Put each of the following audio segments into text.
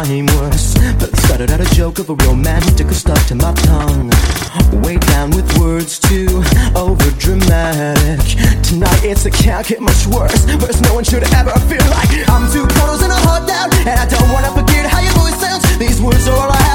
Worse, But it started out a joke of a romantic stuck to my tongue. Way down with words too over dramatic Tonight it's a can't get much worse. Worse no one should ever feel like I'm two photos in a hot down. And I don't wanna forget how your voice sounds. These words are all I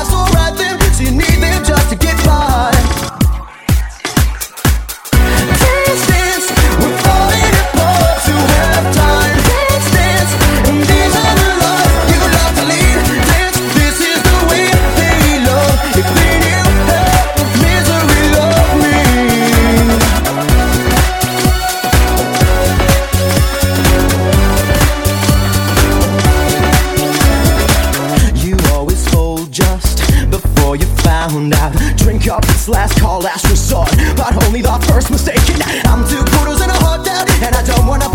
This last call, last resort, but only the first mistake. I'm two quarters in a hot down, and I don't wanna